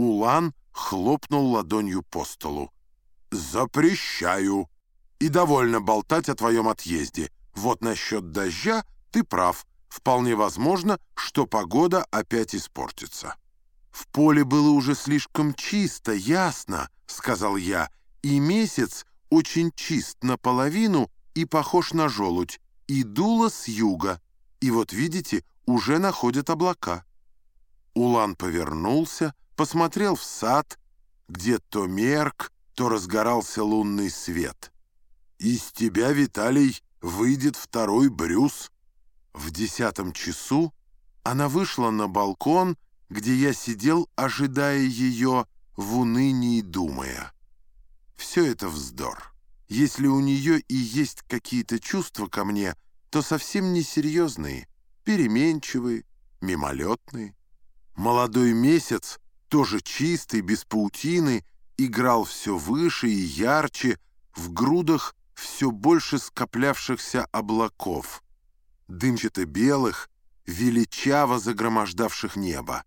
Улан хлопнул ладонью по столу. «Запрещаю. И довольно болтать о твоем отъезде. Вот насчет дождя ты прав. Вполне возможно, что погода опять испортится». «В поле было уже слишком чисто, ясно», — сказал я, «и месяц очень чист наполовину и похож на желудь, и дуло с юга, и вот видите, уже находят облака». Улан повернулся, посмотрел в сад, где то мерк, то разгорался лунный свет. «Из тебя, Виталий, выйдет второй Брюс». В десятом часу она вышла на балкон, где я сидел, ожидая ее, в унынии думая. Все это вздор. Если у нее и есть какие-то чувства ко мне, то совсем несерьезные, переменчивые, мимолетные. Молодой месяц, тоже чистый, без паутины, играл все выше и ярче в грудах все больше скоплявшихся облаков, дымчато-белых, величаво загромождавших небо.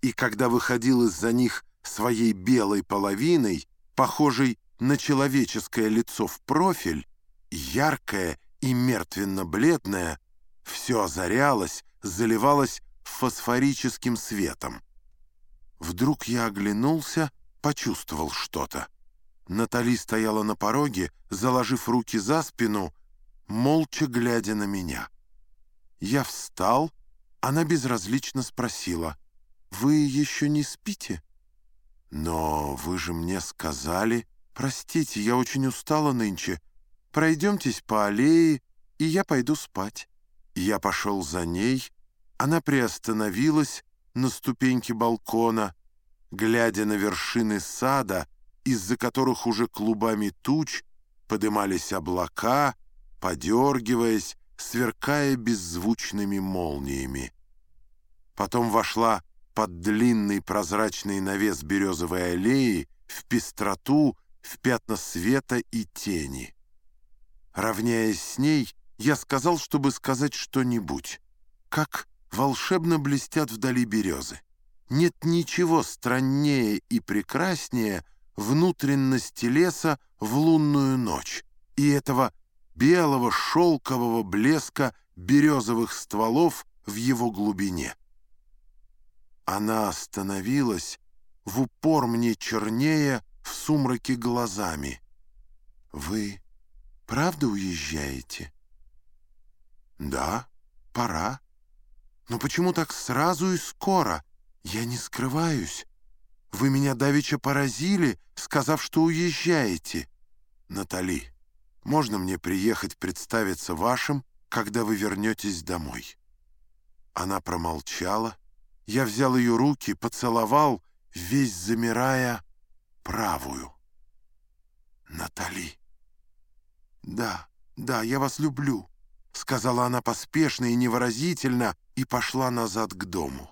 И когда выходил из-за них своей белой половиной, похожей на человеческое лицо в профиль, яркое и мертвенно-бледное, все озарялось, заливалось фосфорическим светом. Вдруг я оглянулся, почувствовал что-то. Натали стояла на пороге, заложив руки за спину, молча глядя на меня. Я встал, она безразлично спросила, «Вы еще не спите?» «Но вы же мне сказали...» «Простите, я очень устала нынче. Пройдемтесь по аллее, и я пойду спать». Я пошел за ней, она приостановилась на ступеньке балкона, глядя на вершины сада, из-за которых уже клубами туч подымались облака, подергиваясь, сверкая беззвучными молниями. Потом вошла под длинный прозрачный навес березовой аллеи в пестроту, в пятна света и тени. Равняясь с ней, я сказал, чтобы сказать что-нибудь. Как волшебно блестят вдали березы. Нет ничего страннее и прекраснее внутренности леса в лунную ночь и этого белого шелкового блеска березовых стволов в его глубине. Она остановилась, в упор мне чернее, в сумраке глазами. «Вы правда уезжаете?» «Да, пора. Но почему так сразу и скоро? Я не скрываюсь. Вы меня давеча поразили, сказав, что уезжаете. Натали, можно мне приехать представиться вашим, когда вы вернетесь домой?» Она промолчала. Я взял ее руки, поцеловал, весь замирая, правую. «Натали!» «Да, да, я вас люблю», — сказала она поспешно и невыразительно и пошла назад к дому.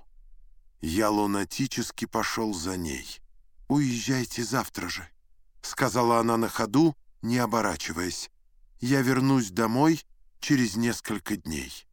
Я лунатически пошел за ней. «Уезжайте завтра же», — сказала она на ходу, не оборачиваясь. «Я вернусь домой через несколько дней».